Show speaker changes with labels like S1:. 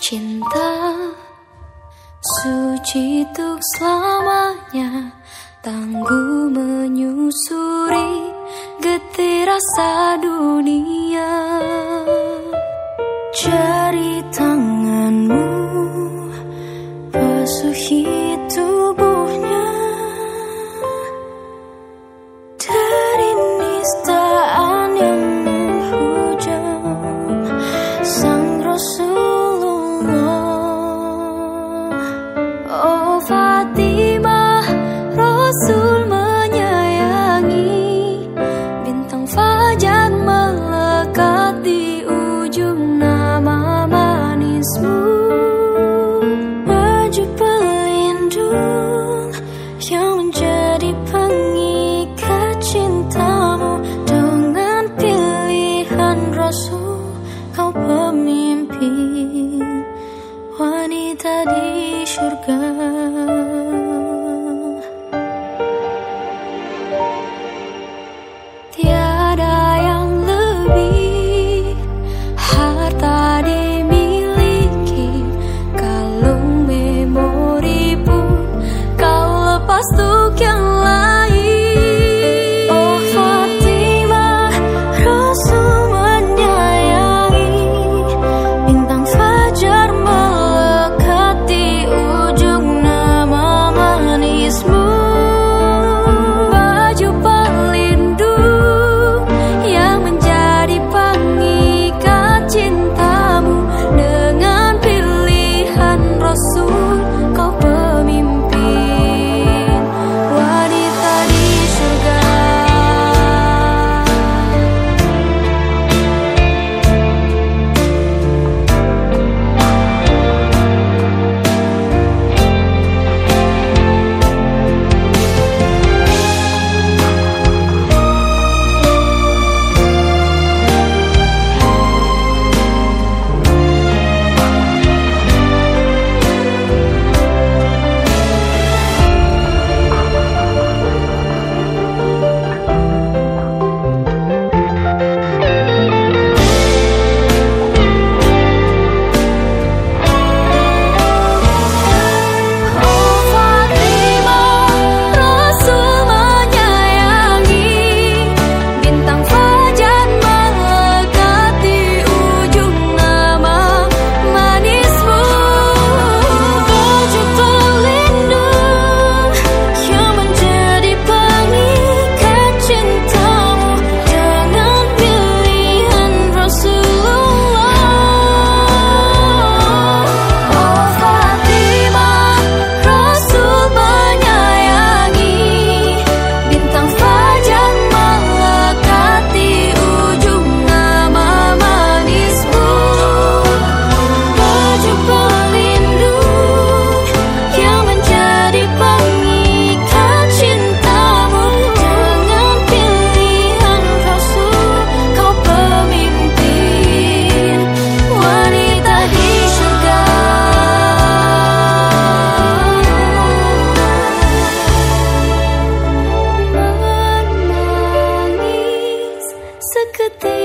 S1: cinta Suci tuk selamanya Tangguh menyusuri Getir rasa dunia. Jari tanganmu Pesuhi Pengikat cintamu dengan pilihan rasul kau pemimpin wanita di surga. सकते